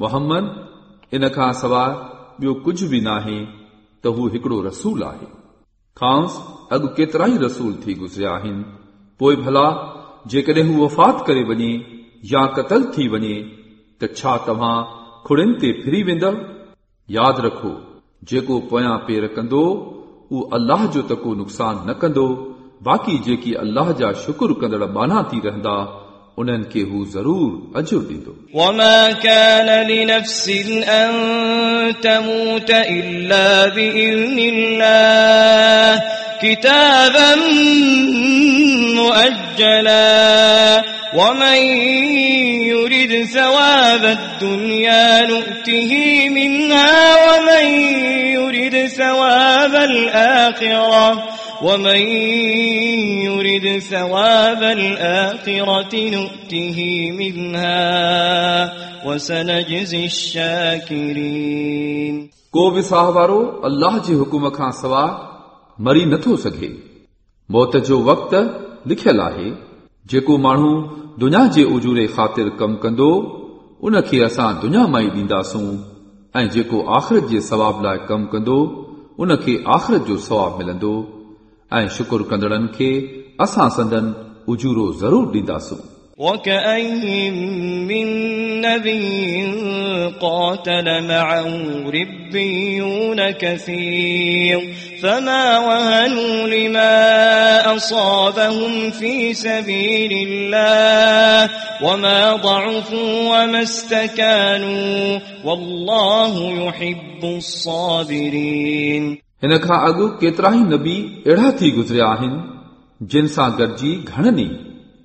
मोहम्मद इन खां सवाइ ॿियो कुझु बि नाहे त हू हिकिड़ो रसूल आहे खांस अॻु केतिरा ई रसूल थी गुज़रिया आहिनि पोइ भला जेकॾहिं हू वफ़ात करे वञे या क़तल थी वञे त छा तव्हां खुड़ियुनि ते फिरी वेंदव यादि रखो जेको पोयां पेर कंदो उहो अलाह जो त को नुक़सान न कंदो बाक़ी जेकी अलाह जा शुक्र कंदड़ बाना थी रहंदा उन्हनि खे हू ज़रूर अजुर ॾींदो وما كان لنفس أن تموت إلا بإذن الله كتابا مؤجلا ومن يرد ثواب الدنيا نؤته منها ومن يرد ثواب الآخرة ومن يرد ثواب الآخرة نؤته منها وسنجزي الشاكرين को बि साह वारो अल्लाह जे हुकुम खां सवाइ मरी नथो सघे मौत जो वक़्तु लिखियलु आहे जेको माण्हू दुनिया जे उजूरे ख़ातिर कमु कंदो उन खे असां दुनिया मां ई ॾींदासूं ऐं जेको आख़िरत जे सवाब लाइ कमु कंदो उन खे आख़िरत जो सवाब मिलंदो ऐं शुकुर कंदड़नि खे असां संदन उजूरो ज़रूरु ॾींदासूं وكأين من نبي قاتل معه ربيون كثير فما وهنوا لما أصابهم في سبيل الله وما ضعفوا وما استكانوا والله يحب الصابرين हिन खां अॻु केतिरा ई नबी अहिड़ा थी गुज़रिया आहिनि जिन सां गॾिजी घणनि ई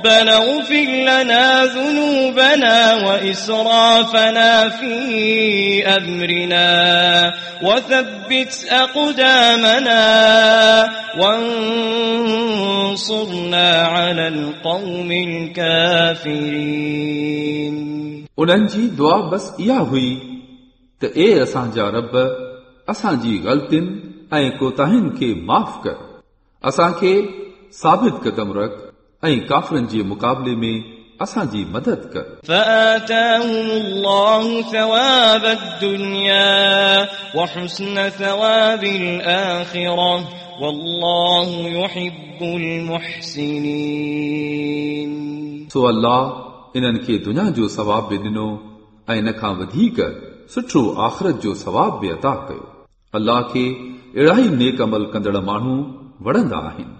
ربنا اغفر لنا ذنوبنا وإسرافنا في أمرنا وثبت أقدامنا وانصرنا على القوم الكافرين उन्हनि जी दुआ बस इहा हुई त ए असांजा रब असांजी ग़लतियुनि ऐं कोताहियुनि खे माफ़ कर असांखे साबित कदम रख ऐं काफ़रनि जे मुक़ाबले में असांजी मदद कर فآتاهم الله ثواب الدنيا وحسن ثواب الآخرة والله يحب المحسنين सो अल्लाह इन्हनि खे दुनिया जो सवाब बि ॾिनो ऐं इन खां वधीक सुठो आख़िरत जो सवाब बि अता कयो अल्लाह खे अहिड़ा ई नेक अमल कंदड़ माण्हू वणंदा आहिनि